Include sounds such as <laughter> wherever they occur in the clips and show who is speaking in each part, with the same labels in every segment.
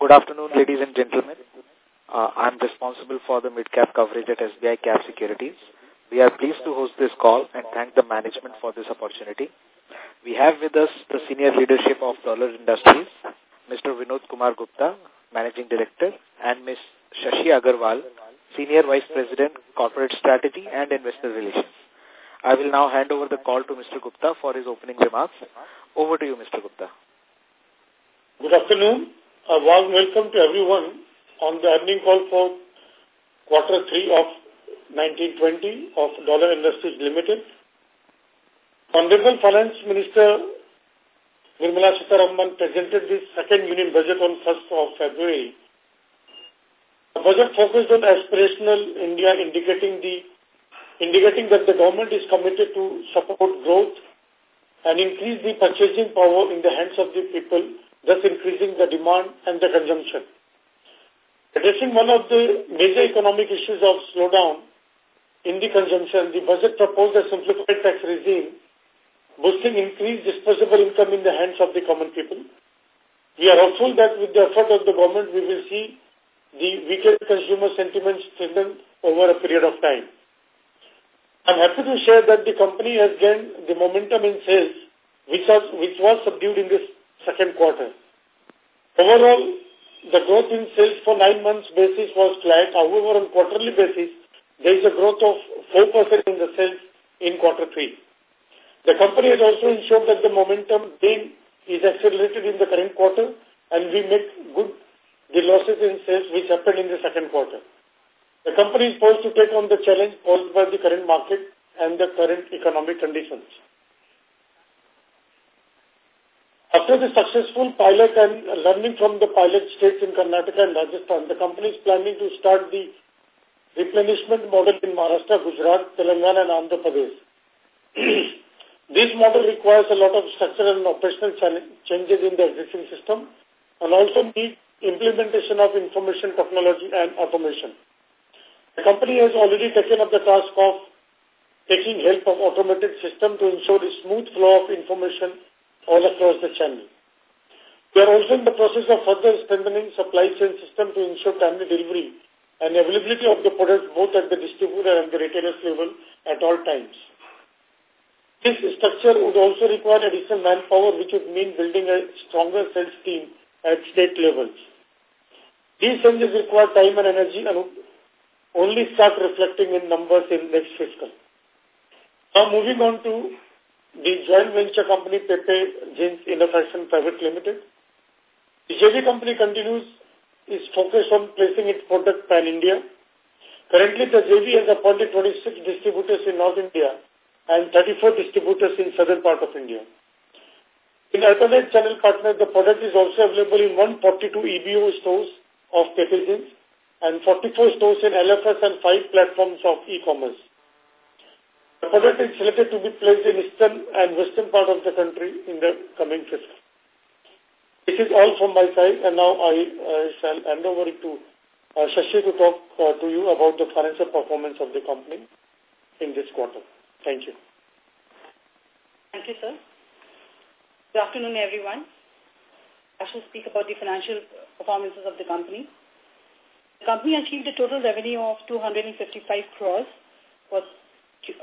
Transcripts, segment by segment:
Speaker 1: Good afternoon, ladies and gentlemen. Uh, I'm responsible for the mid-cap coverage at SBI Cap Securities. We are pleased to host this call and thank the management for this opportunity. We have with us the senior leadership of Dollar Industries, Mr. Vinod Kumar Gupta, Managing Director, and Ms. Shashi Agarwal, Senior Vice President, Corporate Strategy and Investor Relations. I will now hand over the call to Mr. Gupta for his opening remarks. Over to you, Mr. Gupta.
Speaker 2: Good afternoon. A warm welcome to everyone on the earning call for quarter three of 1920 of Dollar Industries Limited. Honorable Finance Minister Nirmala Sitharaman presented the second Union Budget on 1st of February. The budget focused on aspirational India indicating the indicating that the government is committed to support growth and increase the purchasing power in the hands of the people, thus increasing the demand and the consumption. Addressing one of the major economic issues of slowdown in the consumption, the budget proposed a simplified tax regime, boosting increased disposable income in the hands of the common people. We are hopeful that with the effort of the government, we will see the weaker consumer sentiment strengthen over a period of time. I'm happy to share that the company has gained the momentum in sales, which was, which was subdued in this second quarter. Overall, the growth in sales for nine months basis was flat. However, on quarterly basis, there is a growth of 4% in the sales in quarter three. The company has also ensured that the momentum gain is accelerated in the current quarter and we make good the losses in sales which happened in the second quarter. The company is poised to take on the challenge posed by the current market and the current economic conditions. After the successful pilot and learning from the pilot states in Karnataka and Rajasthan, the company is planning to start the replenishment model in Maharashtra, Gujarat, Telangana and Andhra Pradesh. <clears throat> this model requires a lot of structural and operational changes in the existing system and also needs implementation of information technology and automation. The company has already taken up the task of taking help of automated system to ensure a smooth flow of information all across the channel. We are also in the process of further strengthening supply chain system to ensure timely delivery and availability of the products both at the distributor and the retailer's level at all times. This structure would also require additional manpower, which would mean building a stronger sales team at state levels. These changes require time and energy and would only start reflecting in numbers in next fiscal. Now moving on to the joint venture company Pepe Jeans Innovation Private Limited. The JV company continues is focused on placing its product pan-India. Currently, the JV has appointed 26 distributors in North India and 34 distributors in southern part of India. In alternate channel partners, the product is also available in 142 EBO stores of Pepe Jeans and 44 stores in LFS and 5 platforms of e-commerce. The product is selected to be placed in eastern and western part of the country in the coming fiscal. This is all from my side, and now I uh, shall hand over to uh, Shashi to talk uh, to you about the financial performance of the company in this quarter. Thank you.
Speaker 3: Thank you, sir. Good afternoon, everyone. I shall speak about the financial performances of the company. The company achieved a total revenue of 255 crores for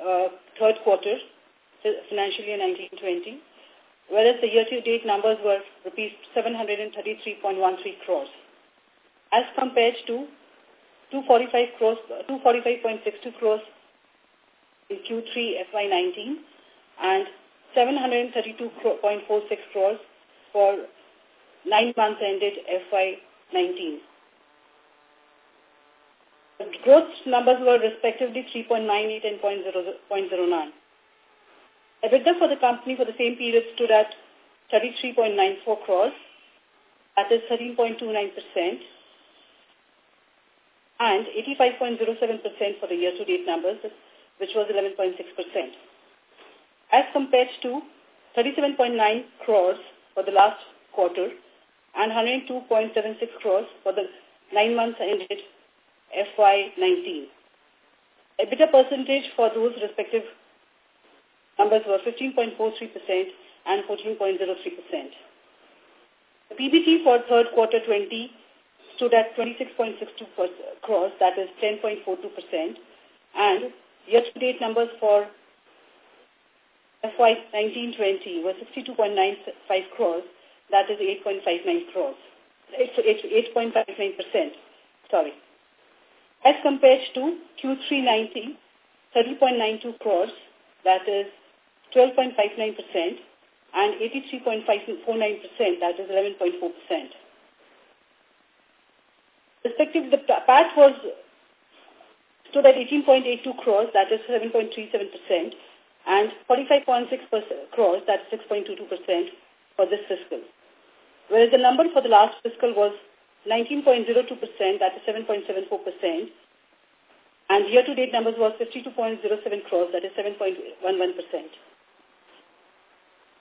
Speaker 3: uh, third quarter, financially in 1920 whereas the year-to-date numbers were rupees 733.13 crores, as compared to 245 crores, 245.62 crores in Q3 FY19 and 732.46 crores for nine months ended FY19. The growth numbers were respectively 3.98 and 0.09. EBITDA for the company for the same period stood at 33.94 crores, that is 13.29%, and 85.07% for the year-to-date numbers, which was 11.6%. As compared to 37.9 crores for the last quarter and 102.76 crores for the nine months ended FY19. EBITDA percentage for those respective Numbers were 15.43% and 14.03%. The PBT for third quarter 20 stood at 26.62 crores, that is 10.42%. And year-to-date numbers for FY19-20 were 62.95 crores, that is 8.59 crores. It's 8.59%, sorry. As compared to Q3 19, 30.92 crores, that is 12.59%, and 83.49%, that is 11.4%. Respective, the PAT was stood at 18.82 crores, that is 7.37%, and 45.6 crores, that's 6.22% for this fiscal. Whereas the number for the last fiscal was 19.02%, that is 7.74%, and year-to-date numbers was 52.07 crores, that is 7.11%.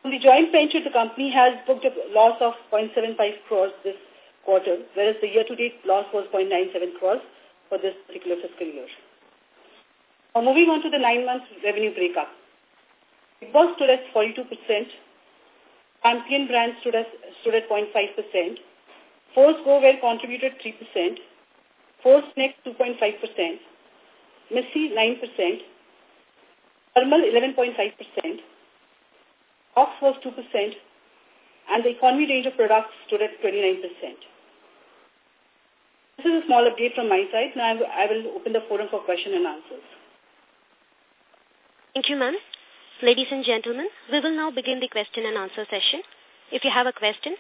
Speaker 3: In the joint venture, the company has booked a loss of 0.75 crores this quarter, whereas the year-to-date loss was 0.97 crores for this particular fiscal year. Now moving on to the nine-month revenue breakup. Boss stood at 42%, Champion brand stood at, stood at 0.5%, Force Go Wear contributed 3%, Force Next 2.5%, Missy 9%, Thermal 11.5%, Ox was 2%, and the economy range of products stood at 29%. This is a small update from my side. Now I will open the forum for question and answers.
Speaker 4: Thank you, ma'am. Ladies and gentlemen, we will now begin the question and answer session. If you have a question,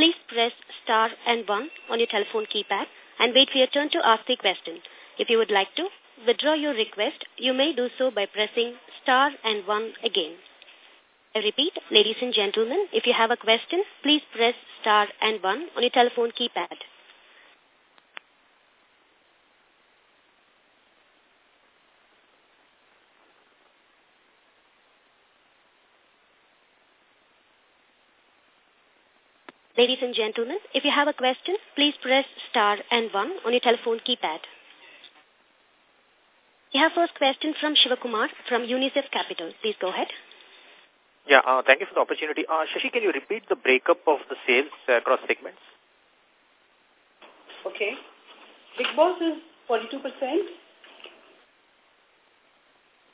Speaker 4: please press star and one on your telephone keypad and wait for your turn to ask the question. If you would like to withdraw your request, you may do so by pressing star and one again. I repeat, ladies and gentlemen, if you have a question, please press star and one on your telephone keypad. Ladies and gentlemen, if you have a question, please press star and one on your telephone keypad. We have first question from Shivakumar from UNICEF Capital. Please go ahead.
Speaker 5: Yeah, uh, thank you for the opportunity. Uh, Shashi, can you repeat the breakup of the sales uh, across segments?
Speaker 3: Okay. Big Boss is 42%.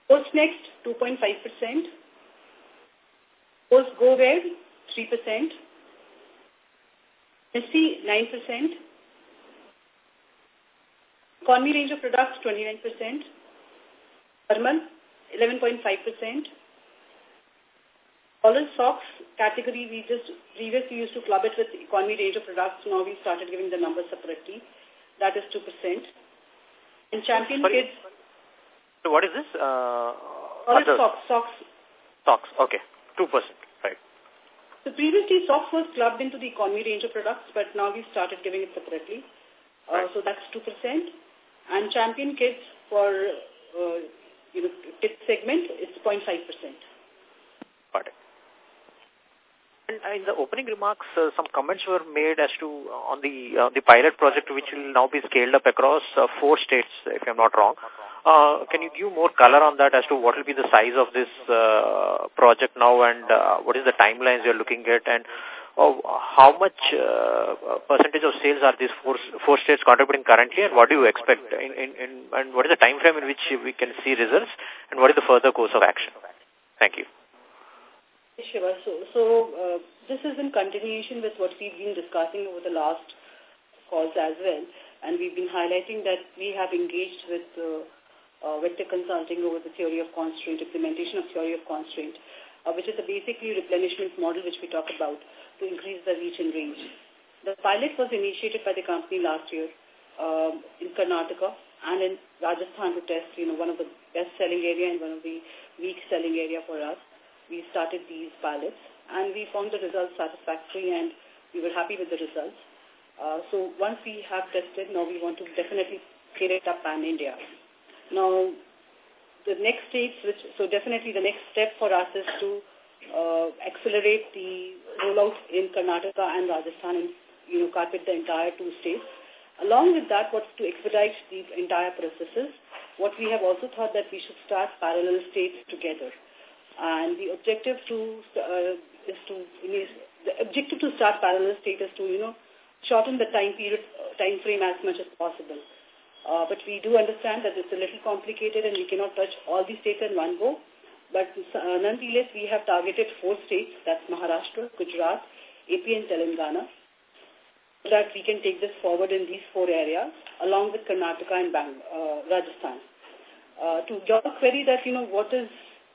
Speaker 3: Force Next, 2.5%. Force Go Wear, 3%. Missy, 9%. Economy range of products, 29%. Thermal, 11.5%. Collar socks category, we just previously used to club it with economy range of products. Now we started giving the numbers separately. That is 2%. And Champion
Speaker 5: Sorry?
Speaker 3: Kids...
Speaker 5: So what is this? Uh,
Speaker 3: Collar socks. Socks.
Speaker 5: Socks, okay. 2%, right.
Speaker 3: So previously soft was clubbed into the economy range of products, but now we started giving it separately. Uh, right. So that's 2%. And Champion Kids for, uh, you know, kids segment, it's 0.5%.
Speaker 5: Got it. And in the opening remarks, uh, some comments were made as to uh, on the uh, the pilot project, which will now be scaled up across uh, four states, if I'm not wrong. Uh, can you give more color on that as to what will be the size of this uh, project now and uh, what is the timelines you're looking at and uh, how much uh, percentage of sales are these four, four states contributing currently and what do you expect in, in, in, and what is the time frame in which we can see results and what is the further course of action? Thank you.
Speaker 3: Shiva, so, so this is in continuation with what we've been discussing over the last calls as well. And we've been highlighting that we have engaged with uh, Vector Consulting over the theory of constraint, implementation of theory of constraint, uh, which is a basically replenishment model which we talk about to increase the reach and range. The pilot was initiated by the company last year um, in Karnataka and in Rajasthan to test, you know, one of the best-selling area and one of the weak-selling area for us we started these pilots and we found the results satisfactory and we were happy with the results. Uh, so once we have tested, now we want to definitely scale it up pan-India. Now, the next states, which, so definitely the next step for us is to uh, accelerate the rollout in Karnataka and Rajasthan and, you know, carpet the entire two states. Along with that, what's to expedite the entire processes, what we have also thought that we should start parallel states together. And the objective to uh, is to the objective to start parallel state is to you know shorten the time period, time frame as much as possible. Uh, but we do understand that it's a little complicated and we cannot touch all the states in one go. But uh, nonetheless, we have targeted four states, that's Maharashtra, Gujarat, AP and Telangana, so that we can take this forward in these four areas, along with Karnataka and Bang uh, Rajasthan. Uh, to your query that, you know, what is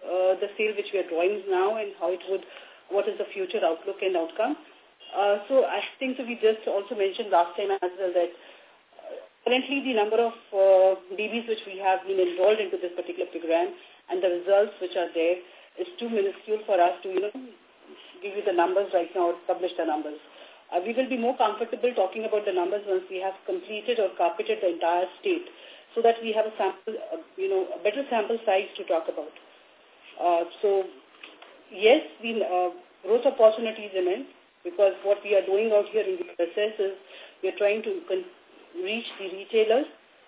Speaker 3: uh, the sale which we are drawing now and how it would, what is the future outlook and outcome. Uh, so I think so we just also mentioned last time as well that Currently, the number of uh, DBs which we have been enrolled into this particular program and the results which are there is too minuscule for us to, you know, give you the numbers right now or publish the numbers. Uh, we will be more comfortable talking about the numbers once we have completed or carpeted the entire state so that we have a sample, uh, you know, a better sample size to talk about. Uh, so, yes, the uh, growth opportunities immense because what we are doing out here in the process is we are trying to reach the retailers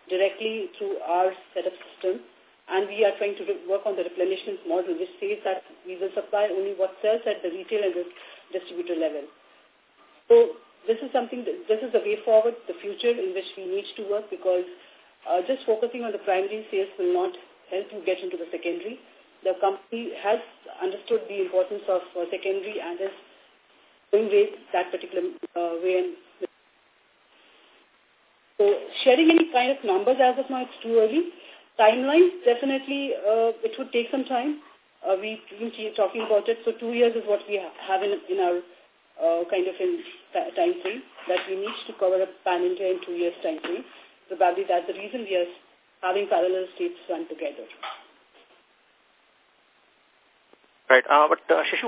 Speaker 3: directly through our setup system. And we are trying to work on the replenishment model, which says that we will supply only what sells at the retail and the distributor level. So this is something, that, this is the way forward, the future in which we need to work because uh, just focusing on the primary sales will not help you get into the secondary. The company has understood the importance of uh, secondary and is going way that particular uh, way and so sharing any kind of numbers as of now, it's too early. Timelines, definitely, uh, it would take some time. Uh, we've been talking about it. So two years is what we have in, in our uh, kind of in time frame that we need to cover a pan-India in two years time frame. Probably that's the reason we are having parallel states run together.
Speaker 5: Right. Uh, but uh, Shashi,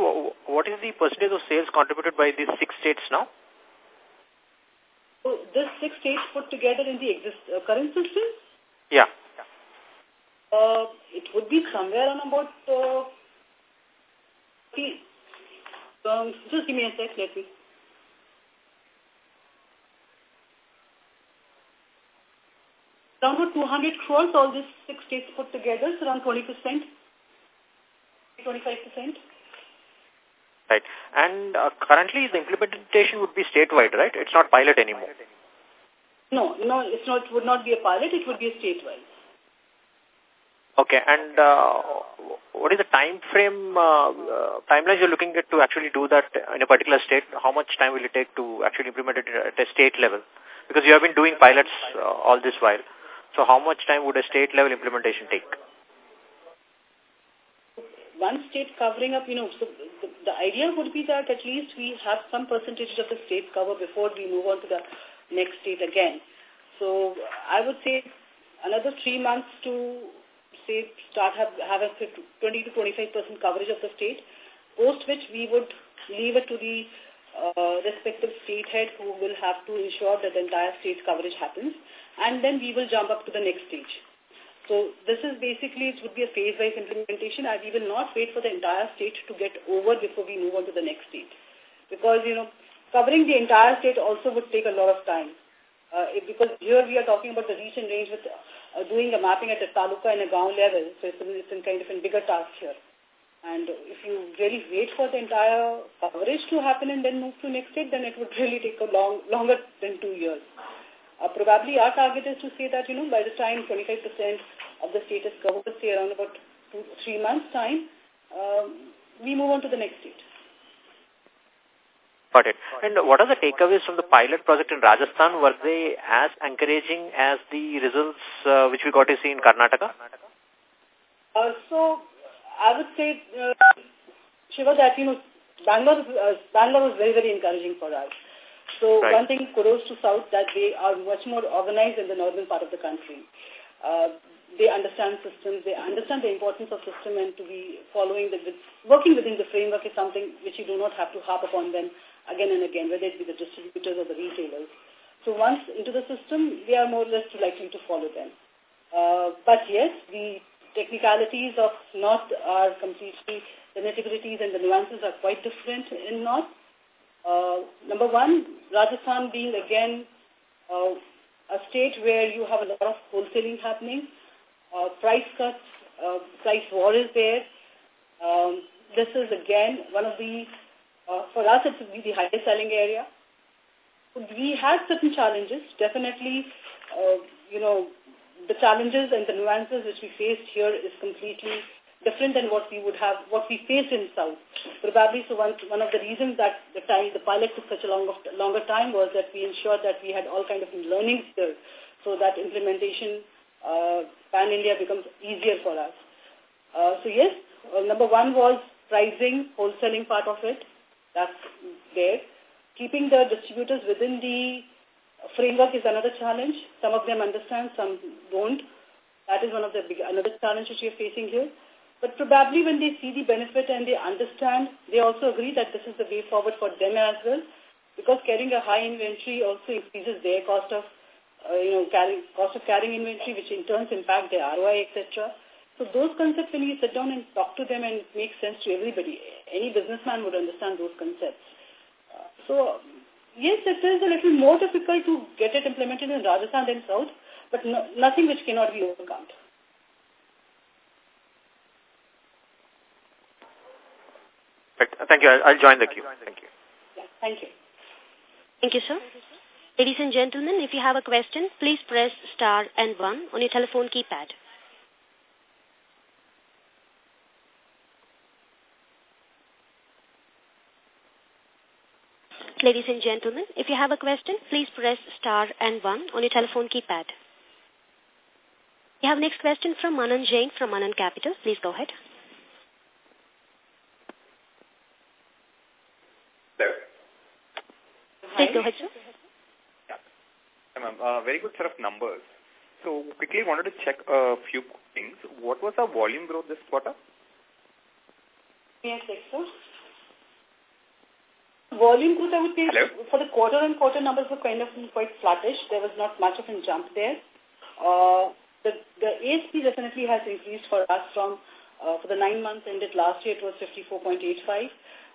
Speaker 5: what is the percentage of sales contributed by these six states now?
Speaker 3: So this six states put together in the exist, uh, current system?
Speaker 5: Yeah.
Speaker 3: Uh, it would be somewhere on about, uh, um, just give me a sec, let me. Around about 200 crores, all these six states put together, so around 20%, 25%.
Speaker 5: Right. And uh, currently the implementation would be statewide, right? It's not pilot anymore.
Speaker 3: No, no, it's not. It would not be a pilot. It would be a statewide.
Speaker 5: Okay. And uh, what is the time frame, uh, uh, timelines you're looking at to actually do that in a particular state? How much time will it take to actually implement it at a state level? Because you have been doing pilots uh, all this while. So how much time would a state level implementation take?
Speaker 3: One state covering up, you know, so the, the idea would be that at least we have some percentage of the state cover before we move on to the next state again. So I would say another three months to say start have, have a 20 to 25% coverage of the state, post which we would leave it to the uh, respective state head who will have to ensure that the entire state coverage happens and then we will jump up to the next stage. So this is basically, it would be a phase-wise implementation and we will not wait for the entire state to get over before we move on to the next state. Because, you know, covering the entire state also would take a lot of time. Uh, it, because here we are talking about the reach and range with uh, doing a mapping at a taluka and a ground level. So it's, it's in kind of a bigger task here. And if you really wait for the entire coverage to happen and then move to next state, then it would <laughs> really take a long, longer than two years. Uh, probably our target is to say that, you know, by the time 25% of the state is covered, say around about two, three months' time, um, we move on to the next state.
Speaker 5: Got it. And what are the takeaways from the pilot project in Rajasthan? Were they as encouraging as the results uh, which we got to see in Karnataka?
Speaker 3: Uh, so, I would say, uh, Shiva, that, you know, Bangalore, uh, Bangalore was very, very encouraging for us. So right. one thing, kudos to South, that they are much more organized in the northern part of the country. Uh, they understand systems, they understand the importance of system and to be following the, working within the framework is something which you do not have to harp upon them again and again, whether it be the distributors or the retailers. So once into the system, they are more or less likely to follow them. Uh, but yes, the technicalities of North are completely, the nitty-gritties and the nuances are quite different in North. Uh, number one, Rajasthan being again uh, a state where you have a lot of wholesaling happening, uh, price cuts, uh, price war is there. Um, this is again one of the, uh, for us it's the highest selling area. we had certain challenges. Definitely, uh, you know, the challenges and the nuances which we faced here is completely different than what we would have, what we faced in South. Probably, so one, one of the reasons that the time, the pilot took such a long, of, longer time was that we ensured that we had all kind of learnings there so that implementation pan-India becomes easier for us. Uh, so yes, uh, number one was pricing, wholesaling part of it. That's there. Keeping the distributors within the framework is another challenge. Some of them understand, some don't. That is one of the big, another challenge which we are facing here. But probably when they see the benefit and they understand, they also agree that this is the way forward for them as well. Because carrying a high inventory also increases their cost of, uh, you know, carrying, cost of carrying inventory, which in turn impact their ROI, etc. So those concepts, when you sit down and talk to them and make sense to everybody, any businessman would understand those concepts. Uh, so, yes, it is a little more difficult to get it implemented in Rajasthan than South, but no, nothing which cannot be overcome.
Speaker 5: Thank you. I'll, I'll join the queue. Thank you.
Speaker 3: Yeah, thank you.
Speaker 4: Thank you, sir. Ladies and gentlemen, if you have a question, please press star and one on your telephone keypad. Ladies and gentlemen, if you have a question, please press star and one on your telephone keypad. We have next question from Manan Jain from Manan Capital. Please go ahead.
Speaker 6: Hello.
Speaker 4: Please go ahead, sir.
Speaker 6: Uh, very good set of numbers. So quickly wanted to check a few things. What was our volume growth this quarter?
Speaker 3: Yes, sir. Volume growth, I would say,
Speaker 6: Hello?
Speaker 3: for the quarter-on-quarter numbers were kind of quite flattish. There was not much of a jump there. Uh, the, the ASP definitely has increased for us from, uh, for the nine months ended last year, it was 54.85,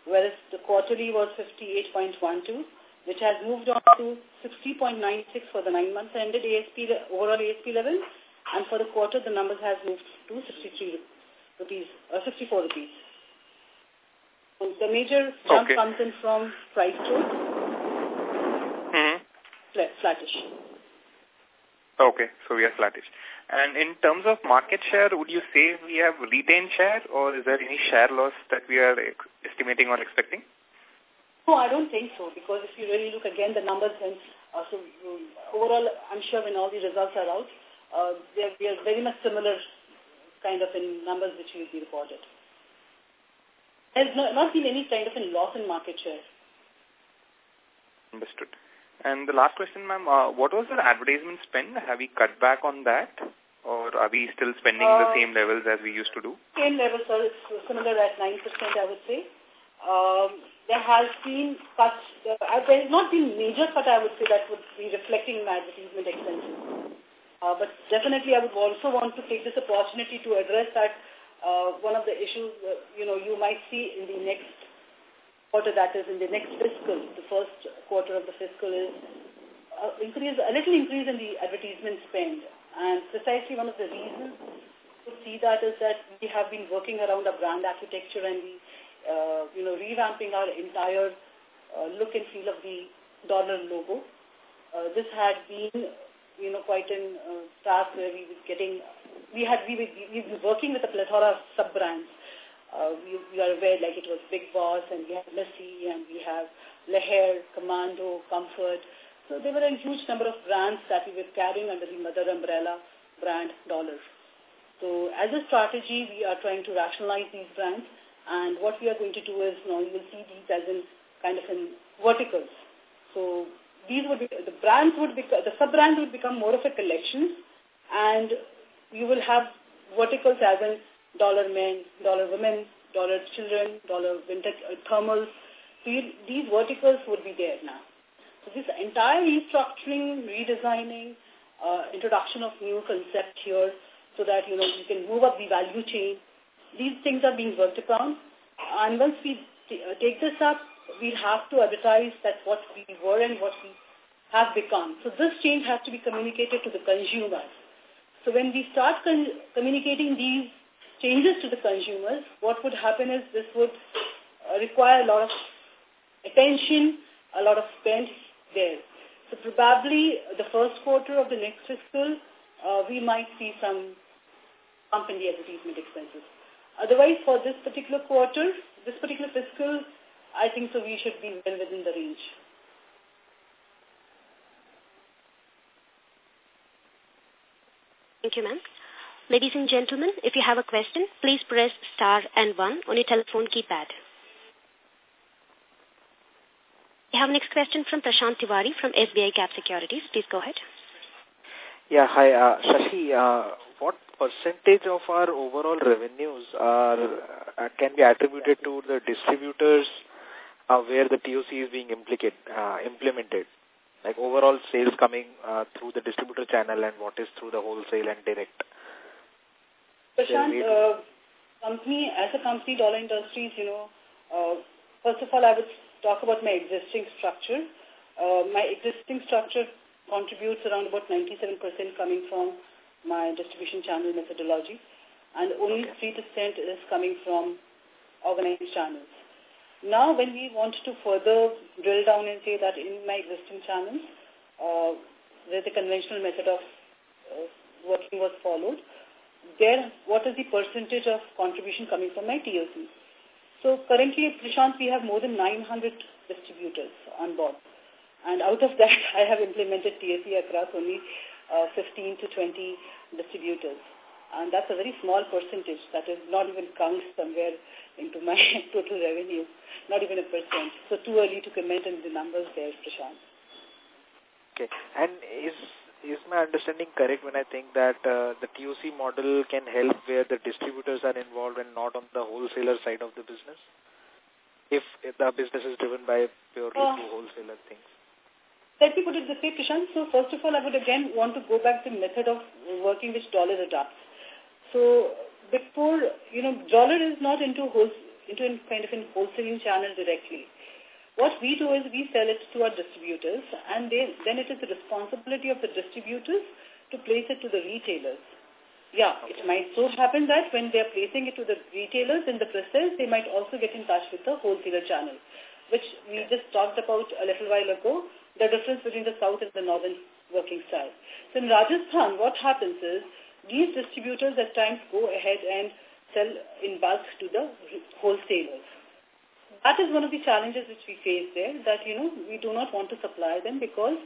Speaker 3: whereas the quarterly was 58.12, which has moved on to 60.96 for the nine months ended ASP, the overall ASP level, and for the quarter, the numbers has moved to 63 rupees, uh, 64 rupees. The major jump
Speaker 6: okay.
Speaker 3: comes in from price growth,
Speaker 6: Mm -hmm.
Speaker 3: flattish.
Speaker 6: Okay, so we are flattish. And in terms of market share, would you say we have retained share or is there any share loss that we are estimating or expecting?
Speaker 3: No, I don't think so because if you really look again the numbers and uh, so um, overall I'm sure when all the results are out, uh, they are, we are very much similar kind of in numbers which will be reported. There's no, not been any kind of a loss in market share.
Speaker 6: Understood. And the last question, ma'am, uh, what was the advertisement spend? Have we cut back on that? Or are we still spending uh, the same levels as we used to do?
Speaker 3: Same levels, sir. It's similar at 9%, I would say. Um, there has been cuts. Uh, there has not been major cut, I would say, that would be reflecting in advertisement expenses. Uh, but definitely I would also want to take this opportunity to address that uh, one of the issues, uh, you know, you might see in the next quarter, that is in the next fiscal, the first quarter of the fiscal is uh, increase, a little increase in the advertisement spend. And precisely one of the reasons to see that is that we have been working around a brand architecture and we, uh, you know, revamping our entire uh, look and feel of the dollar logo. Uh, this had been, you know, quite an uh, task where we were getting we had we we we been working with a plethora of sub brands. Uh, we, we are aware like it was Big Boss and we have Lassi and we have Leher, Commando, Comfort. So there were a huge number of brands that we were carrying under the mother umbrella brand Dollar. So as a strategy, we are trying to rationalize these brands and what we are going to do is you now you will see these as in kind of in verticals. So these would be, the brands would become, the sub-brands would become more of a collection and you will have verticals as in dollar men, dollar women, dollar children, dollar winter uh, thermals. So you, these verticals would be there now. So this entire restructuring, redesigning, uh, introduction of new concept here so that, you know, you can move up the value chain. These things are being worked upon. And once we uh, take this up, we'll have to advertise that what we were and what we have become. So this change has to be communicated to the consumers. So when we start communicating these changes to the consumers, what would happen is this would uh, require a lot of attention, a lot of spend there. So probably the first quarter of the next fiscal, uh, we might see some bump in the advertisement expenses. Otherwise, for this particular quarter, this particular fiscal, I think so we should be well within the range.
Speaker 4: Thank you, ma'am. Ladies and gentlemen, if you have a question, please press star and one on your telephone keypad. We have next question from Prashant Tiwari from SBI Cap Securities. Please go ahead.
Speaker 1: Yeah, hi, uh, Shashi. Uh, what percentage of our overall revenues are uh, can be attributed to the distributors uh, where the TOC is being uh, implemented? Like overall sales coming uh, through the distributor channel and what is through the wholesale and direct?
Speaker 3: Prashant, uh, company, as a company, Dollar Industries, you know, uh, first of all, I would talk about my existing structure. Uh, my existing structure contributes around about 97% coming from my distribution channel methodology and only 3% is coming from organized channels. Now, when we want to further drill down and say that in my existing channels, uh, where the conventional method of uh, working was followed, there, what is the percentage of contribution coming from my TOC? So currently, Prashant, we have more than 900 distributors on board. And out of that, <laughs> I have implemented TOC across only 15 to 20 distributors. And that's a very small percentage. That is not even counts somewhere into my <laughs> total revenue, not even a percent. So too early to comment on the numbers there, Prashant.
Speaker 1: Okay. And is is my understanding correct when I think that uh, the TOC model can help where the distributors are involved and not on the wholesaler side of the business? If, if the business is driven by purely uh, wholesaler things.
Speaker 3: Let me put it this way, Prashant. So first of all, I would again want to go back to the method of working which Dollar adopts. So before, you know, Dollar is not into whole, into in kind of in wholesaling channel directly. What we do is we sell it to our distributors and they, then it is the responsibility of the distributors to place it to the retailers. Yeah, it might so happen that when they are placing it to the retailers in the process, they might also get in touch with the wholesaler channel, which we just talked about a little while ago, the difference between the south and the northern working style. So in Rajasthan, what happens is these distributors at times go ahead and sell in bulk to the wholesalers. That is one of the challenges which we face there, that, you know, we do not want to supply them because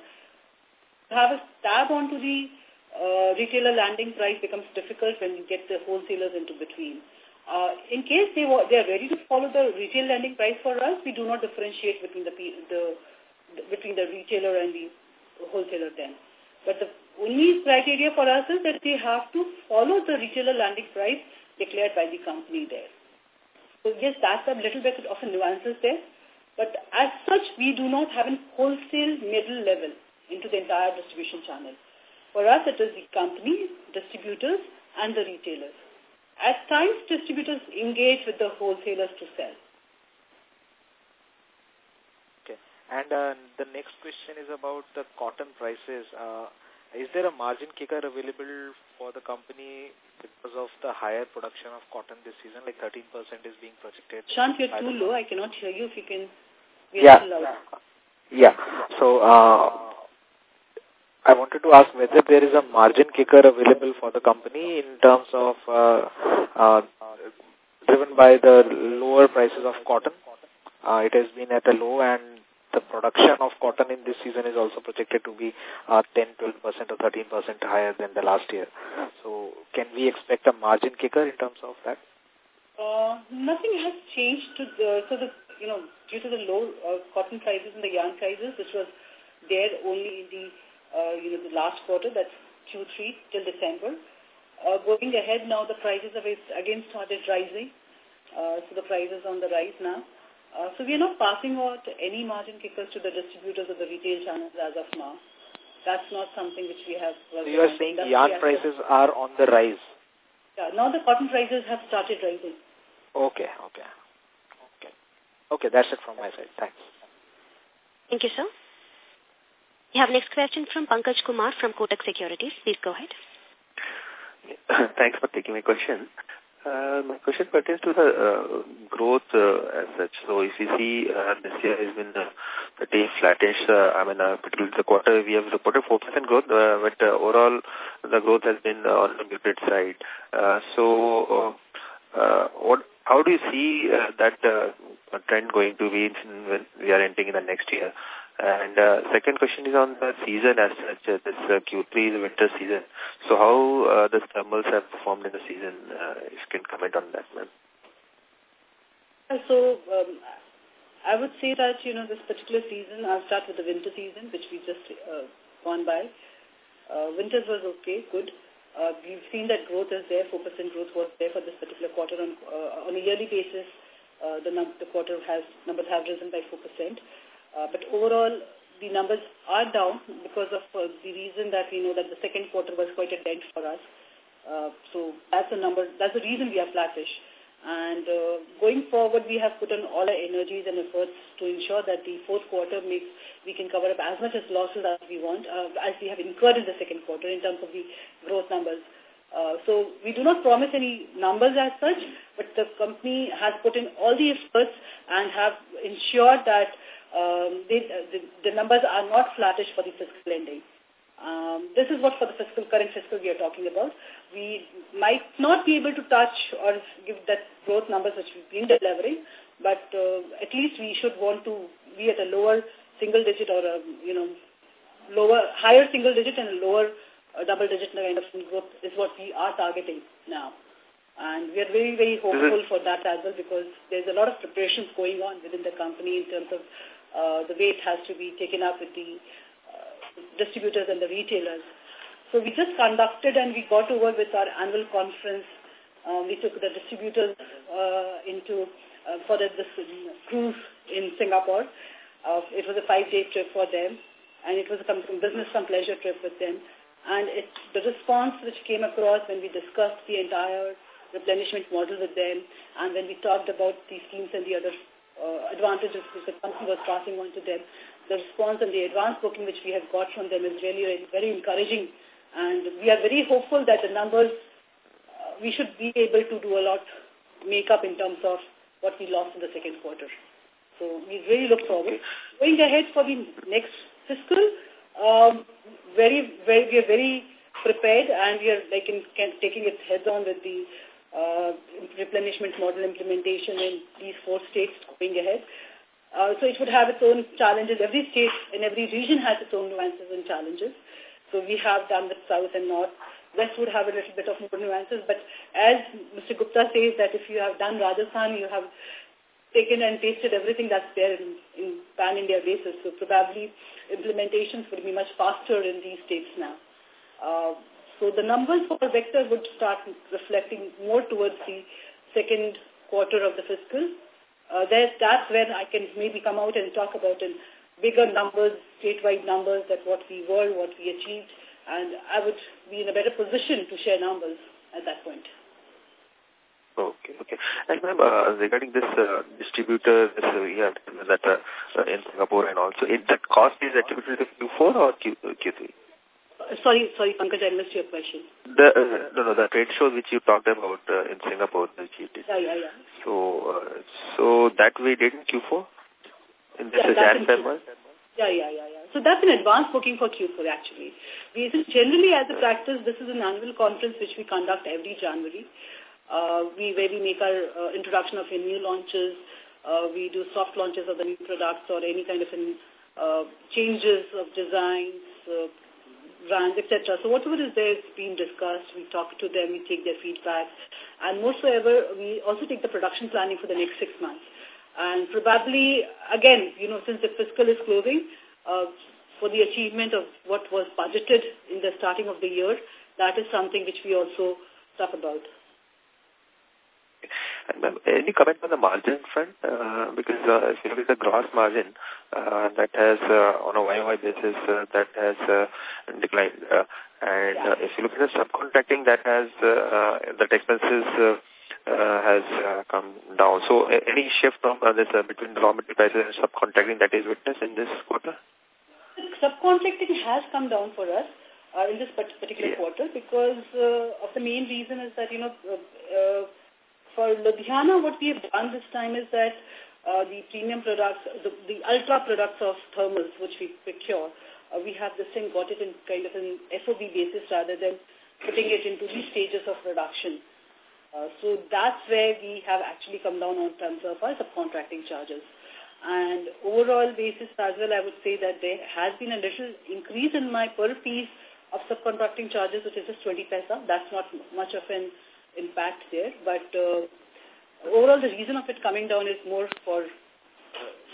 Speaker 3: to have a tab onto the uh, retailer landing price becomes difficult when you get the wholesalers into between. Uh, in case they, they are ready to follow the retail landing price for us, we do not differentiate between the, the between the retailer and the wholesaler then. But the only criteria for us is that they have to follow the retailer landing price declared by the company there. So yes, that's a little bit of a nuances there. But as such, we do not have a wholesale middle level into the entire distribution channel. For us, it is the company, distributors, and the retailers. At times, distributors engage with the wholesalers to sell.
Speaker 1: Okay. And uh, the next question is about the cotton prices. Uh, is there a margin kicker available for the company because of the higher production of cotton this season, like 13% is being projected?
Speaker 3: Shant, you're too low. I cannot hear you if you can
Speaker 1: yeah. Yeah. So, uh, I wanted to ask whether there is a margin kicker available for the company in terms of uh, uh, driven by the lower prices of cotton. Uh, it has been at a low and the production of cotton in this season is also projected to be uh, 10, 12% or 13% higher than the last year. So can we expect a margin kicker in terms of that?
Speaker 3: Uh, nothing has changed to the, so the, you know, due to the low uh, cotton prices and the yarn prices, which was there only in the, uh, you know, the last quarter, that's Q3 till December. Uh, going ahead now, the prices have again started rising. Uh, so the prices on the rise now. Uh, so we are not passing out any margin kickers to the distributors or the retail channels as of now. That's not something which we have.
Speaker 1: So you are saying yarn prices are on the rise?
Speaker 3: Yeah, now the cotton prices have started rising.
Speaker 1: Okay, okay. Okay. Okay, that's it from my side. Thanks.
Speaker 4: Thank you, sir. We have next question from Pankaj Kumar from Kotak Securities. Please go ahead. <coughs>
Speaker 7: Thanks for taking my question. Uh, my question pertains to the uh, growth uh, as such. So if you see uh, this year has been uh, pretty flattish, uh, I mean, uh, particularly the quarter, we have reported 4% growth, uh, but uh, overall the growth has been uh, on the muted side. Uh, so uh, uh, what, how do you see uh, that uh, trend going to be when we are entering in the next year? And uh, second question is on the season as such. Uh, this uh, Q3 is winter season. So how uh, the thermals have performed in the season? Uh, if you can comment on that, ma'am.
Speaker 3: So um, I would say that, you know, this particular season, I'll start with the winter season, which we just uh, gone by. Uh, winters was okay, good. Uh, we've seen that growth is there, 4% growth was there for this particular quarter. On, uh, on a yearly basis, uh, the, num the quarter has, numbers have risen by 4%. Uh, but overall, the numbers are down because of uh, the reason that we know that the second quarter was quite a dent for us. Uh, so that's the number, that's the reason we are flattish. And uh, going forward, we have put on all our energies and efforts to ensure that the fourth quarter makes we can cover up as much as losses as we want, uh, as we have incurred in the second quarter in terms of the growth numbers. Uh, so we do not promise any numbers as such, but the company has put in all the efforts and have ensured that um, they, uh, the, the numbers are not flattish for the fiscal ending. Um, this is what for the fiscal current fiscal we are talking about. We might not be able to touch or give that growth numbers which we've been delivering, but uh, at least we should want to be at a lower single digit or a, you know, lower, higher single digit and a lower uh, double digit kind of growth is what we are targeting now. And we are very, very hopeful for that as well because there's a lot of preparations going on within the company in terms of uh, the weight has to be taken up with the uh, distributors and the retailers. So we just conducted and we got over with our annual conference. Uh, we took the distributors uh, into for the, this cruise in Singapore. It was a five-day trip for them, and it was a business from pleasure trip with them. And it, the response which came across when we discussed the entire replenishment model with them, and when we talked about the schemes and the other uh, advantages which the company was passing on to them. The response and the advance booking which we have got from them is really, really very encouraging. And we are very hopeful that the numbers, uh, we should be able to do a lot, make up in terms of what we lost in the second quarter. So we really look forward. Going ahead for the next fiscal, um, very, very, we are very prepared and we are like in, taking it heads on with the uh, replenishment model implementation in these four states going ahead. Uh, so it would have its own challenges. Every state and every region has its own nuances and challenges. So we have done the south and north. West would have a little bit of more nuances. But as Mr. Gupta says that if you have done Rajasthan, you have taken and tasted everything that's there in, in pan-India basis. So probably implementations would be much faster in these states now. Uh, so the numbers for Vector would start reflecting more towards the second quarter of the fiscal. Uh, that's when I can maybe come out and talk about in bigger numbers, statewide numbers, that what we were, what we achieved, and I would be in a better position to share numbers at that point.
Speaker 7: Okay, okay. And uh, regarding this uh, distributor, this, uh, yeah, that uh, in Singapore and also, it, that cost is attributed to Q4 or Q, Q3?
Speaker 3: Sorry, sorry, Pankaj, I missed your question.
Speaker 7: The, uh, no, no, the trade show which you talked about uh, in Singapore, you did.
Speaker 3: Yeah, yeah, yeah.
Speaker 7: So, uh, so that we did in Q4? In this
Speaker 3: yeah,
Speaker 7: Jan?
Speaker 3: Yeah, yeah, yeah, yeah. So that's an advance booking for Q4 actually. We generally as a practice, this is an annual conference which we conduct every January. Uh, we where we make our uh, introduction of new launches. Uh, we do soft launches of the new products or any kind of an, uh, changes of designs, uh, brands, etc. So whatever is there is being discussed, we talk to them, we take their feedback. And moreover, we also take the production planning for the next six months. And probably, again, you know, since the fiscal is closing, uh, for the achievement of what was budgeted in the starting of the year, that is something which we also talk about.
Speaker 7: And any comment on the margin front? Uh, because uh, if you look at the gross margin, uh, that has, uh, on a YY basis, uh, that has uh, declined. Uh, and uh, if you look at the subcontracting, that has, uh, uh, that expenses uh, uh, has uh, come down. So uh, any shift from uh, this uh, between raw material prices and subcontracting that is witnessed in this quarter?
Speaker 3: Subcontracting has come down for us uh, in this particular
Speaker 7: yeah.
Speaker 3: quarter because uh, of the main reason is that, you know, uh, uh, for Ludhiana, what we have done this time is that uh, the premium products, the, the ultra products of thermals, which we procure, uh, we have this thing got it in kind of an FOB basis rather than putting it into these stages of production. Uh, so that's where we have actually come down on terms of our subcontracting charges. And overall basis as well, I would say that there has been a little increase in my per piece of subcontracting charges, which is just 20 paisa. That's not much of an impact there. But uh, overall, the reason of it coming down is more for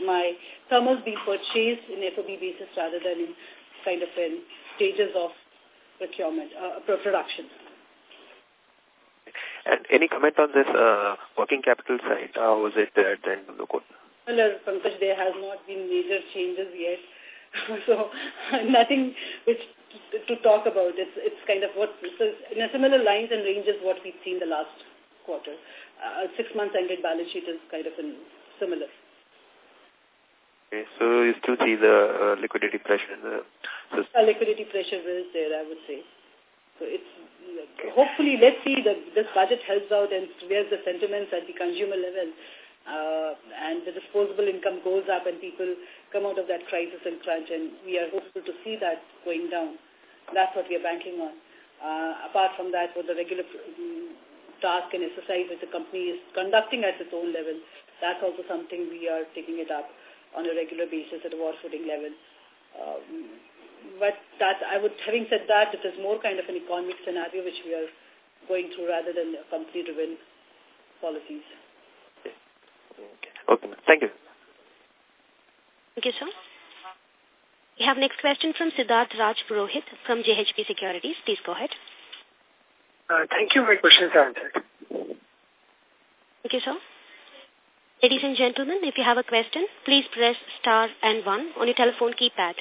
Speaker 3: my thermals being purchased in FOB basis rather than in kind of in stages of procurement, uh, production.
Speaker 7: And any comment on this uh, working capital side? How was it at the end of the quarter?
Speaker 3: Well, uh, Pankaj, there has not been major changes yet. <laughs> so <laughs> nothing which to, to, talk about. It's it's kind of what so in a similar lines and ranges what we've seen the last quarter. Uh, six months ended balance sheet is kind of in similar.
Speaker 7: Okay, so you still see the uh, liquidity pressure in the
Speaker 3: system? Uh, liquidity pressure is there, I would say. So it's hopefully let's see that this budget helps out and where's the sentiments at the consumer level uh, and the disposable income goes up and people come out of that crisis and crunch and we are hopeful to see that going down. That's what we are banking on. Uh, apart from that, what the regular um, task and exercise that the company is conducting at its own level, that's also something we are taking it up on a regular basis at a war footing level. Um, but that I would, having said that, it is more kind of an economic scenario which we are going through rather than a company-driven policies.
Speaker 7: Okay. Thank you.
Speaker 4: Thank you, sir. We have next question from Siddharth Raj Purohit from JHP Securities. Please go ahead.
Speaker 8: Uh, thank you. My question is answered.
Speaker 4: Thank you, sir. Ladies and gentlemen, if you have a question, please press star and one on your telephone keypad.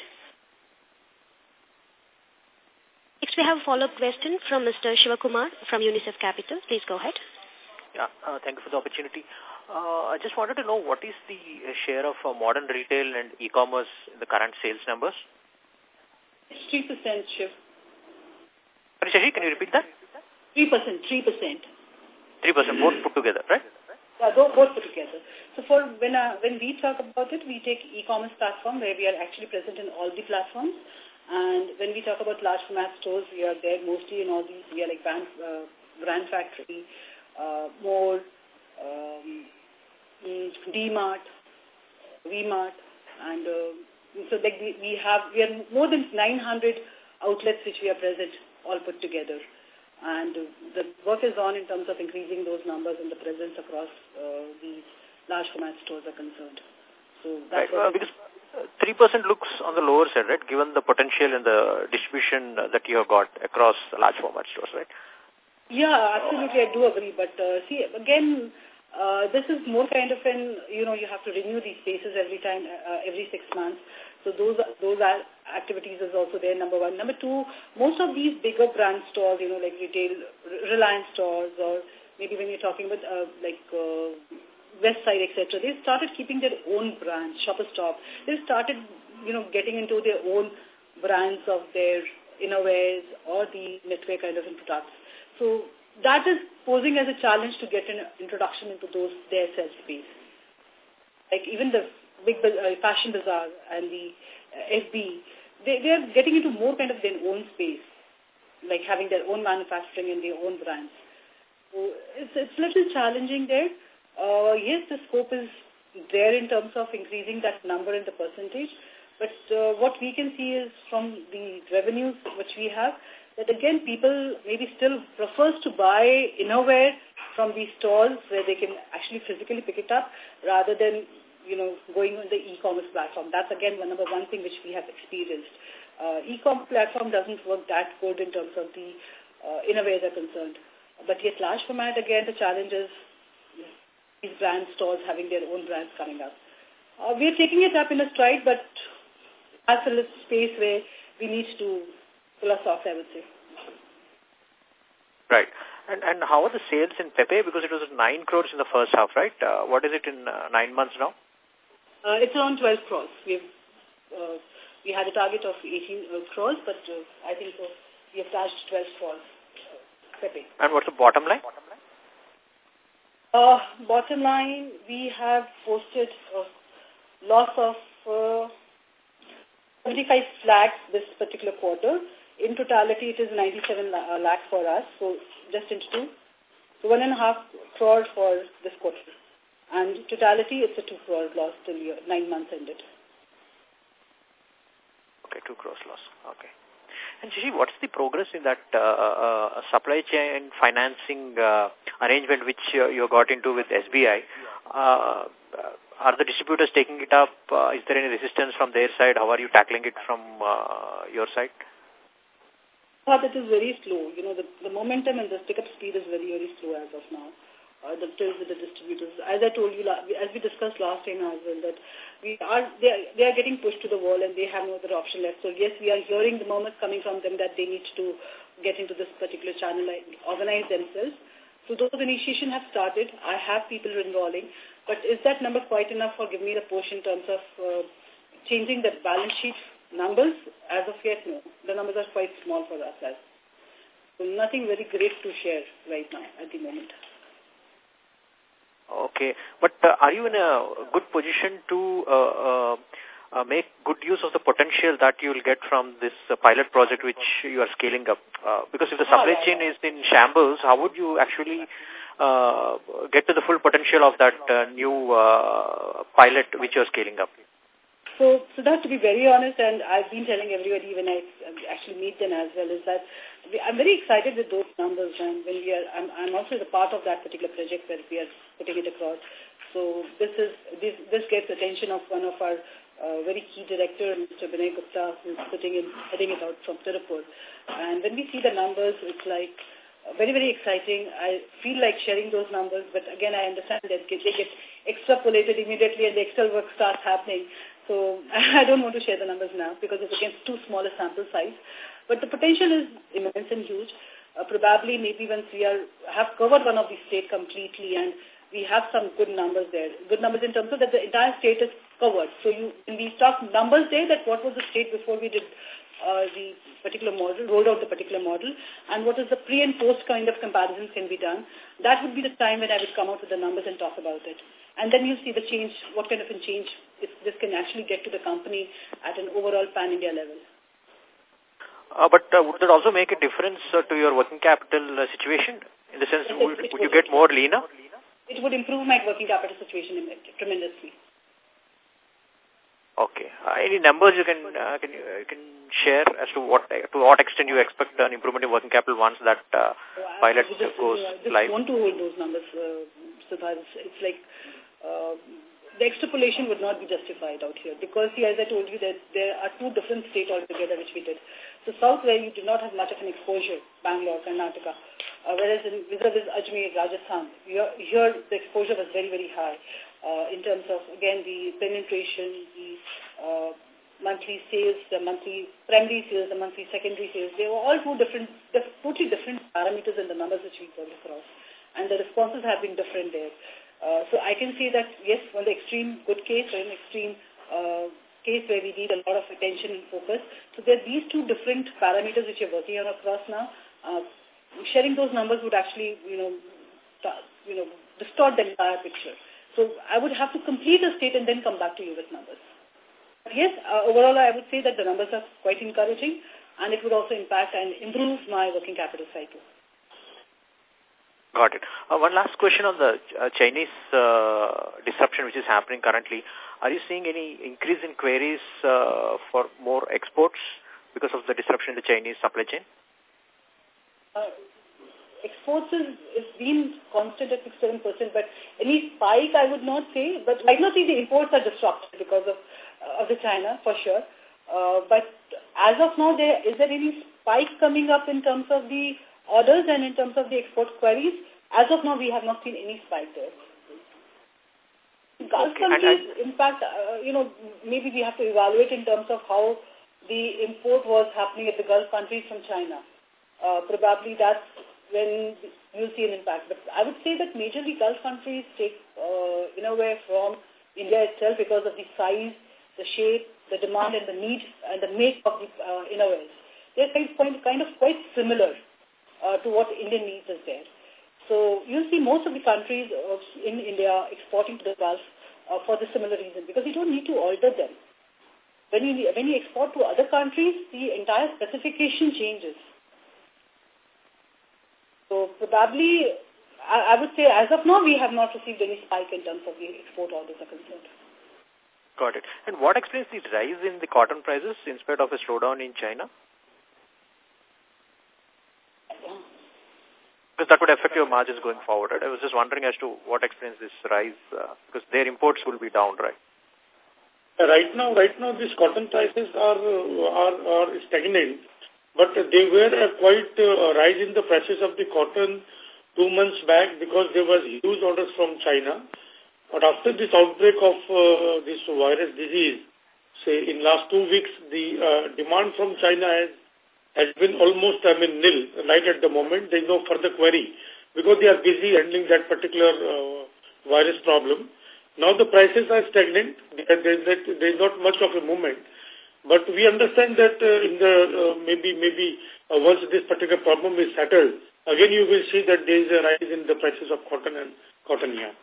Speaker 4: Next, we have a follow-up question from Mr. Shivakumar from Unifi Capital. Please go ahead.
Speaker 5: Uh, thank you for the opportunity. Uh, I just wanted to know what is the share of uh, modern retail and e-commerce in the current sales numbers?
Speaker 3: It's 3%, Shiv.
Speaker 5: Sorry, can you repeat that?
Speaker 3: 3%, 3%.
Speaker 5: 3%, both put together, right?
Speaker 3: Yeah, both put together. So for when uh, when we talk about it, we take e-commerce platform where we are actually present in all the platforms. And when we talk about large format stores, we are there mostly in all these. We are like brand, uh, brand factory, more, um, D-Mart, V-Mart, and uh, so like we, we have we are more than 900 outlets which we are present all put together. And the work is on in terms of increasing those numbers and the presence across uh, these large format stores are concerned. So that's
Speaker 5: right, uh, because 3% looks on the lower side, right, given the potential and the distribution that you have got across large format stores, right?
Speaker 3: Yeah, absolutely, I do agree. But uh, see, again, uh, this is more kind of an, you know, you have to renew these spaces every time, uh, every six months. So those those are activities is also there, number one. Number two, most of these bigger brand stores, you know, like retail, Reliance stores or maybe when you're talking about uh, like uh, Westside, etc., they started keeping their own brands, Shoppers Stop. They started, you know, getting into their own brands of their innerwears or the knitwear kind of products. So that is posing as a challenge to get an introduction into those their sales space. Like even the big uh, fashion bazaar and the uh, FB, they, they are getting into more kind of their own space, like having their own manufacturing and their own brands. So it's, it's a little challenging there. Uh, yes, the scope is there in terms of increasing that number and the percentage, but uh, what we can see is from the revenues which we have, that again people maybe still prefers to buy innerwear from these stores where they can actually physically pick it up rather than you know, going on the e-commerce platform. That's again one number one thing which we have experienced. Uh, e-commerce platform doesn't work that good in terms of the uh, innovators are concerned. But yes, large format, again, the challenge is these brand stores having their own brands coming up. Uh, we are taking it up in a stride, but as a space where we need to pull us off, I would say.
Speaker 5: Right. And and how are the sales in Pepe? Because it was 9 crores in the first half, right? Uh, what is it in uh, 9 months now?
Speaker 3: Uh, it's around 12 crores. We've, uh, we had a target of 18 uh, crores, but uh, I think uh, we have touched 12 crores. Pepe.
Speaker 5: And what's the bottom line?
Speaker 3: Uh, bottom line, we have posted a loss of uh, 75 lakhs this particular quarter. In totality, it is 97 uh, lakh for us, so just into two. So one and a half crore for this quarter. And totality, it's a two crore loss till year, nine months ended.
Speaker 5: Okay, two crores loss. Okay. And Shashi, what's the progress in that uh, uh, supply chain financing uh, arrangement which uh, you got into with SBI? Uh, are the distributors taking it up? Uh, is there any resistance from their side? How are you tackling it from uh, your side?
Speaker 3: Well, it is very slow. You know, the, the momentum and the pickup speed is very, very slow as of now uh, the the distributors. As I told you, as we discussed last time as well, that we are they are, they are getting pushed to the wall and they have no other option left. So yes, we are hearing the murmurs coming from them that they need to get into this particular channel and organize themselves. So those initiation have started. I have people enrolling, but is that number quite enough for giving me the push in terms of uh, changing the balance sheet numbers? As of yet, no. The numbers are quite small for us. As so nothing very great to share right now at the moment.
Speaker 5: Okay. But uh, are you in a good position to uh, uh, uh, make good use of the potential that you will get from this uh, pilot project which you are scaling up? Uh, because if the supply chain is in shambles, how would you actually uh, get to the full potential of that uh, new uh, pilot which you are scaling up?
Speaker 3: So, so that to be very honest, and I've been telling everybody when I actually meet them as well, is that I'm very excited with those numbers, and when we are, I'm, I'm also the part of that particular project where we are putting it across. So this is this this gets attention of one of our uh, very key director, Mr. Binay Gupta, who's putting in heading it out from Tirupur. And when we see the numbers, it's like very, very exciting. I feel like sharing those numbers, but again, I understand that they get extrapolated immediately and the Excel work starts happening. So <laughs> I don't want to share the numbers now because it's against too small a sample size. But the potential is immense and huge. Uh, probably maybe once we are have covered one of these states completely and we have some good numbers there. Good numbers in terms of that the entire state is covered. So you, when we talk numbers there, that what was the state before we did uh, the particular model, rolled out the particular model, and what is the pre and post kind of comparisons can be done. That would be the time when I would come out with the numbers and talk about it. And then you'll see the change, what kind of a change this can actually get to the company at an overall pan-India level.
Speaker 5: Uh, but uh, would that also make a difference uh, to your working capital uh, situation? In the sense, yes, would, would, would you get more leaner?
Speaker 3: It would improve my working capital situation tremendously.
Speaker 5: Okay. Uh, any numbers you can uh, can you uh, can share as to what to what extent you expect an improvement in working capital once that uh, pilot just, goes
Speaker 3: uh, just
Speaker 5: live?
Speaker 3: want to hold those numbers, uh, Siddharth. It's, it's like uh, the extrapolation would not be justified out here because, see, as I told you, that there are two different states altogether which we did. So south where you do not have much of an exposure, Bangalore, Karnataka, uh, whereas in vis-a-vis Ajmer, Rajasthan, here, here the exposure was very, very high uh, in terms of, again, the penetration, the uh, monthly sales, the monthly primary sales, the monthly secondary sales. They were all two different, totally different parameters in the numbers which we got across. And the responses have been different there. Uh, so I can say that, yes, on the extreme good case or an extreme uh, case where we need a lot of attention and focus. So there are these two different parameters which you're working on across now. Uh, sharing those numbers would actually, you know, you know, distort the entire picture. So I would have to complete the state and then come back to you with numbers. But yes, uh, overall I would say that the numbers are quite encouraging and it would also impact and improve my working capital cycle.
Speaker 5: Got it. Uh, one last question on the uh, Chinese uh, disruption which is happening currently. Are you seeing any increase in queries uh, for more exports because of the disruption in the Chinese supply chain?
Speaker 3: Exports is, is been constant at 6-7%, but any spike I would not say. But right now, see, the imports are disrupted because of, uh, of the China, for sure. Uh, but as of now, there is there any spike coming up in terms of the orders and in terms of the export queries, as of now, we have not seen any spike there. Gulf okay. countries, in fact, uh, you know, maybe we have to evaluate in terms of how the import was happening at the Gulf countries from China. Uh, probably that's when you'll see an impact. But I would say that majorly Gulf countries take, uh, in a way, from India itself because of the size, the shape, the demand and the need and the make of the uh, innerwears. They're kind of, kind of quite similar uh, to what Indian needs is there. So you'll see most of the countries in India exporting to the Gulf uh, for the similar reason because you don't need to alter them. When you, when you export to other countries, the entire specification changes. So probably, I, I would say as of now, we have not received any spike in terms of the export orders are concerned.
Speaker 5: Got it. And what explains the rise in the cotton prices in spite of a slowdown in China? Because that would affect your margins going forward. Right? I was just wondering as to what explains this rise, uh, because their imports will be down, right?
Speaker 2: Right now, right now, these cotton prices are are, are stagnant, but they were quite uh, rise in the prices of the cotton two months back because there was huge orders from China. But after this outbreak of uh, this virus disease, say in last two weeks, the uh, demand from China has has been almost, I mean, nil right at the moment. There is no further query because they are busy handling that particular uh, virus problem. Now the prices are stagnant. Because there is not much of a movement. But we understand that uh, in the uh, maybe maybe uh, once this particular problem is settled, again you will see that there is a rise in the prices of cotton and cotton yarn.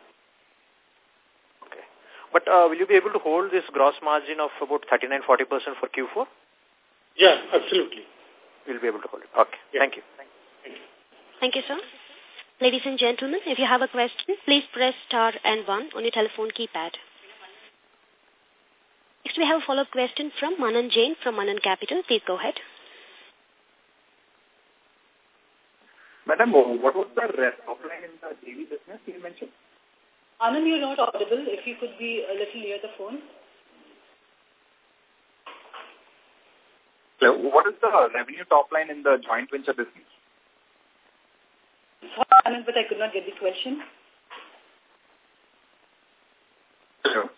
Speaker 5: Okay. But uh, will you be able to hold this gross margin of about 39-40% for Q4?
Speaker 2: Yeah, absolutely
Speaker 5: we'll be able to hold it. Okay. Yeah. Thank you.
Speaker 4: Thank you. Thank you, sir. Ladies and gentlemen, if you have a question, please press star and one on your telephone keypad. Next, we have a follow-up question from Manan Jain from Manan Capital. Please go ahead.
Speaker 9: Madam, what was the top line in the JV business you mentioned?
Speaker 3: Anand, you're not audible. If you could be a little near the phone.
Speaker 9: So what is the revenue top line in the joint venture business?
Speaker 3: Sorry, Anand, but I could not get the question.
Speaker 9: Hello.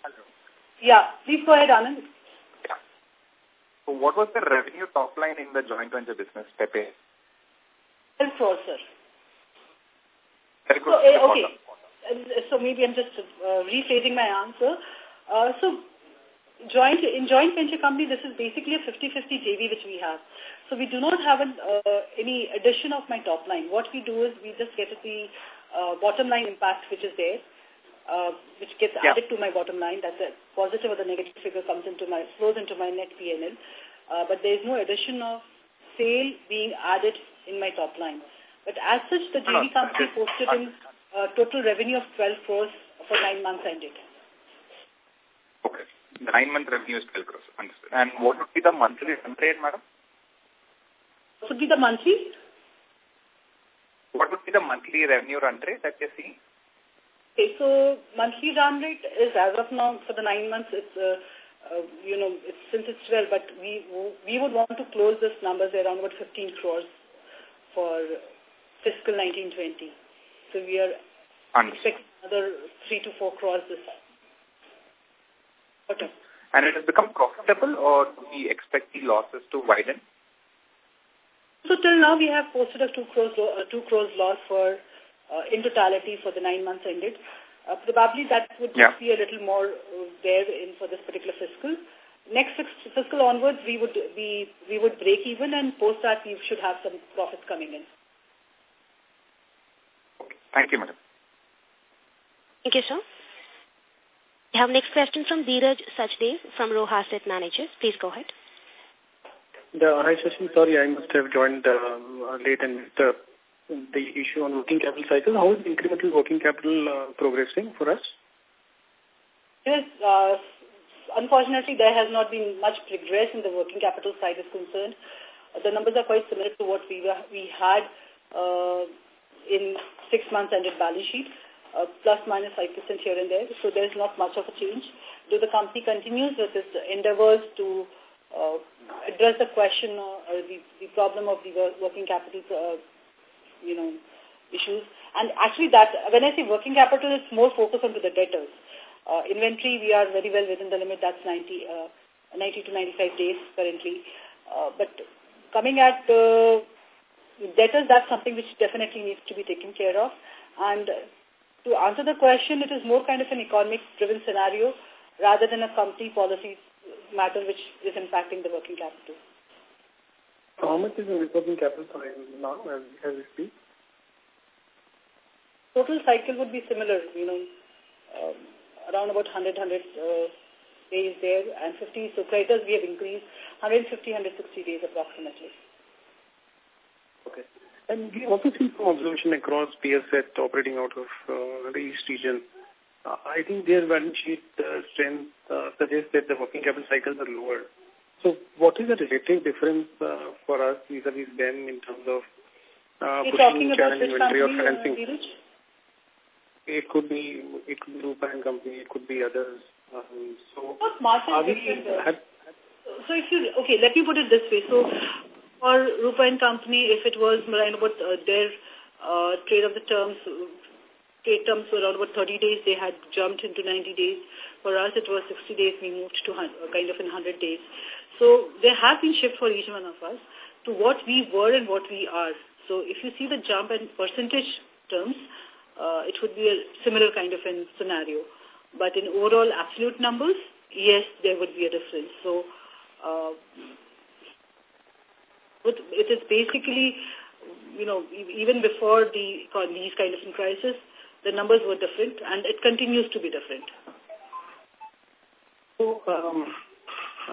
Speaker 3: Yeah, please go ahead, Anand.
Speaker 9: Yeah. So what was the revenue top line in the joint venture business, Pepe?
Speaker 3: 12 crores, sir.
Speaker 9: So, uh,
Speaker 3: okay. So maybe I'm just uh, rephrasing my answer. Uh, so joint in joint venture company, this is basically a 50-50 JV which we have. So we do not have an, uh, any addition of my top line. What we do is we just get the uh, bottom line impact which is there, uh, which gets yeah. added to my bottom line. That's a positive or the negative figure comes into my flows into my net PNL. Uh, but there is no addition of sale being added in my top line. But as such, the JV company posted in uh, total revenue of 12 crores for nine months ended.
Speaker 9: Okay nine-month revenue is 12 crores. Understood. And what would be the monthly run rate, madam?
Speaker 3: What would be the monthly?
Speaker 9: What would be the monthly revenue run rate that you're seeing?
Speaker 3: Okay, so monthly run rate is as of now for the nine months, it's, uh, uh, you know, it's, since it's 12, but we we would want to close this numbers around about 15 crores for fiscal 1920. So we are expecting another 3 to 4 crores this
Speaker 9: Okay. And it has become profitable or do we expect the losses to widen?
Speaker 3: So till now we have posted a 2 crores, uh, two crores loss for in totality for the nine months ended. Uh, probably that would yeah. be a little more uh, there in for this particular fiscal. Next fiscal onwards, we would be we would break even, and post that we should have some profits coming in.
Speaker 9: Okay. Thank you, madam.
Speaker 4: Thank you, sir. We have next question from Dheeraj Sachdev from Roha Asset Managers. Please go ahead.
Speaker 10: The, hi, Shashi. Sorry, I must have joined uh, late and the, the issue on working capital cycle. How is incremental working capital uh, progressing for us?
Speaker 3: Yes, uh, unfortunately, there has not been much progress in the working capital side is concerned. The numbers are quite similar to what we were, we had uh, in six months ended balance sheet uh, plus minus 5% here and there. So there is not much of a change. Do the company continues with its endeavors to uh, address the question or, or the, the problem of the working capital, uh, you know, issues. And actually that, when I say working capital, it's more focused onto the debtors. Uh, inventory, we are very well within the limit, that's 90, uh, 90 to 95 days currently. Uh, but coming at uh, debtors, that's something which definitely needs to be taken care of. And to answer the question, it is more kind of an economic-driven scenario rather than a company policy matter which is impacting the working capital.
Speaker 10: How much is the working capital now as, as we speak?
Speaker 3: total cycle would be similar, you know, um, around about 100, 100 uh, days there and 50. So creditors we have increased 150, 160 days approximately.
Speaker 10: Okay. And we also see some observation across peer set operating out of uh, the East region. Uh, I think their balance sheet uh, strength uh, suggests that the working capital cycles are lower. So what is the relative difference uh, for us vis-a-vis them in terms of uh,
Speaker 3: You're
Speaker 10: pushing channel inventory or financing? It could be it could be Rupa and company, it could be others. Um, so
Speaker 3: What
Speaker 10: are we, have,
Speaker 3: So if you, okay, let me put it this way. So for Rupa and Company, if it was around about uh, their uh, trade of the terms, trade terms were around about 30 days, they had jumped into 90 days. For us, it was 60 days, we moved to uh, kind of in 100 days. So there have been shifts for each one of us to what we were and what we are. So if you see the jump in percentage terms, uh, it would be a similar kind of a scenario. But in overall absolute numbers, yes, there would be a difference. So uh, it is basically, you know, even before the these kind of crisis, the numbers were different, and it continues to be different.
Speaker 10: So, um,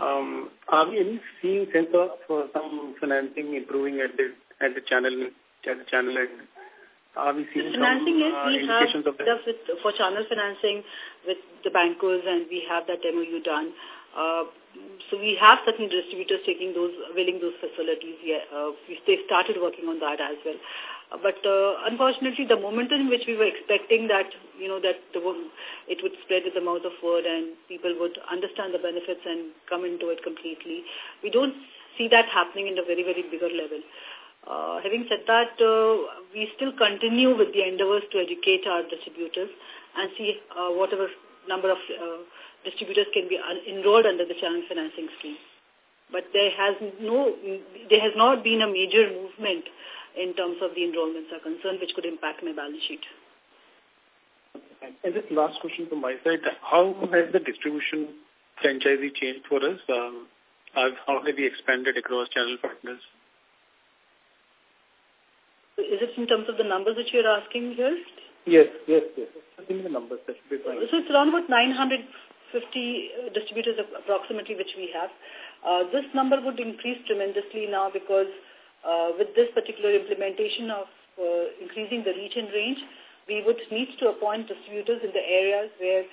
Speaker 10: um, are we any seeing sense of uh, some financing improving at the at the channel at the channel end? Are we seeing
Speaker 3: financing
Speaker 10: some
Speaker 3: is
Speaker 10: uh,
Speaker 3: we have
Speaker 10: indications of that?
Speaker 3: stuff with, for channel financing with the bankers, and we have that MOU done. Uh, so we have certain distributors taking those, willing those facilities. Yeah, uh, we, they started working on that as well. But uh, unfortunately, the momentum in which we were expecting that, you know, that the, it would spread with the mouth of word and people would understand the benefits and come into it completely, we don't see that happening in a very, very bigger level. Uh, having said that, uh, we still continue with the endeavors to educate our distributors and see uh, whatever number of uh, distributors can be enrolled under the channel financing scheme. But there has no, there has not been a major movement in terms of the enrollments are concerned, which could impact my balance sheet.
Speaker 10: And just last question from my side, how has the distribution franchisee changed for us? Um, how have we expanded across channel partners?
Speaker 3: Is it in terms of the numbers that you're asking here?
Speaker 10: Yes, yes, yes. Give me the numbers, that should be fine.
Speaker 3: So it's around about 950 uh, distributors approximately which we have. Uh, this number would increase tremendously now because uh, with this particular implementation of uh, increasing the reach and range, we would need to appoint distributors in the areas where,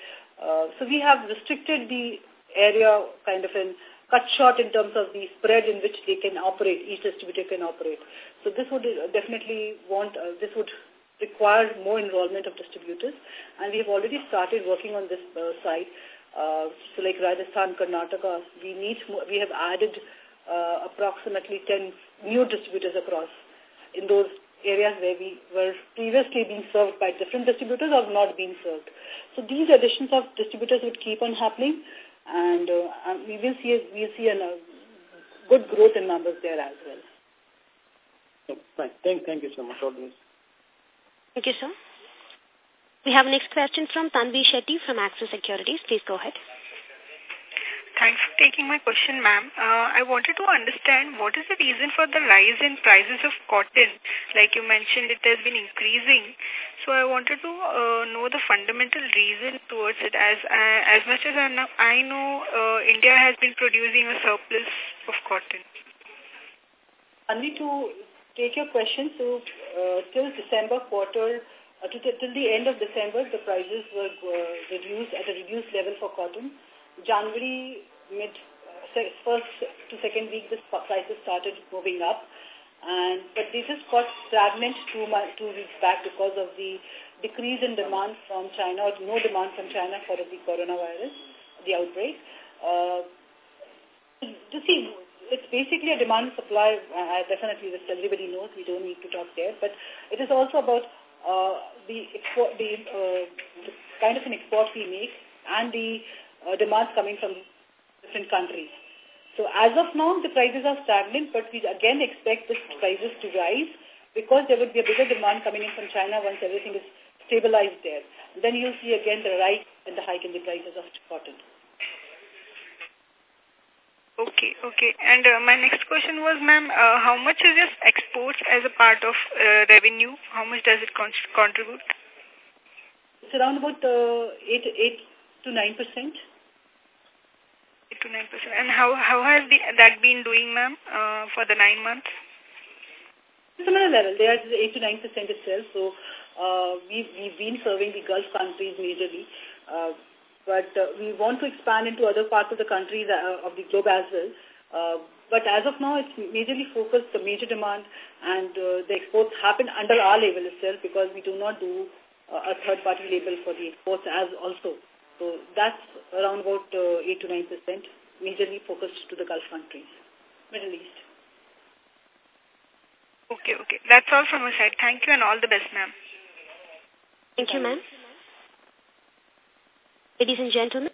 Speaker 3: uh, so we have restricted the area kind of in cut short in terms of the spread in which they can operate, each distributor can operate. So this would definitely want, uh, this would require more enrollment of distributors. And we have already started working on this uh, side. Uh, so like Rajasthan, Karnataka, we need, we have added uh, approximately 10 new distributors across in those areas where we were previously being served by different distributors or not being served. So these additions of distributors would keep on happening and uh, we will see a, we will see a uh, good growth in numbers there as well.
Speaker 10: So, fine. Thank, thank you so much. All this.
Speaker 4: Thank you, sir. We have next question from Tanvi Shetty from Axis Securities. Please go ahead.
Speaker 11: Thanks for taking my question, ma'am. Uh, I wanted to understand what is the reason for the rise in prices of cotton. Like you mentioned, it has been increasing. So I wanted to uh, know the fundamental reason towards it. As uh, as much as I know, uh, India has been producing a surplus of cotton.
Speaker 3: Only to take your question, so uh, till December quarter, uh, till the end of December, the prices were uh, reduced at a reduced level for cotton. January mid uh, first to second week, the prices started moving up, and but they just got stagnant two months, two weeks back because of the decrease in demand from China or no demand from China for the coronavirus, the outbreak. Uh, to see, it's basically a demand supply. Uh, definitely, this everybody knows. We don't need to talk there, but it is also about uh, the export, the, uh, the kind of an export we make and the uh, demands coming from different countries. So as of now, the prices are stagnant, but we again expect the prices to rise because there would be a bigger demand coming in from China once everything is stabilized there. Then you'll see again the rise and the hike in the prices of cotton.
Speaker 11: Okay, okay. And uh, my next question was, ma'am, uh, how much is this exports as a part of uh, revenue? How much does it con contribute?
Speaker 3: it's around about uh, 8, 8 to 9 percent.
Speaker 11: 8 to 9 percent. And how, how has the, that been doing, ma'am, uh, for the nine months?
Speaker 3: Similar level. They are 8 to 9 percent itself. So uh, we, we've been serving the Gulf countries majorly. Uh, but uh, we want to expand into other parts of the countries uh, of the globe as well. Uh, but as of now, it's majorly focused, the major demand, and uh, the exports happen under our label itself because we do not do uh, a third-party label for the exports as also. So that's around about uh, 8 to 9 percent, majorly focused to the Gulf countries, Middle East.
Speaker 11: Okay, okay. That's all from my side. Thank you and all the best, ma'am.
Speaker 4: Thank you, ma'am. Ladies and gentlemen,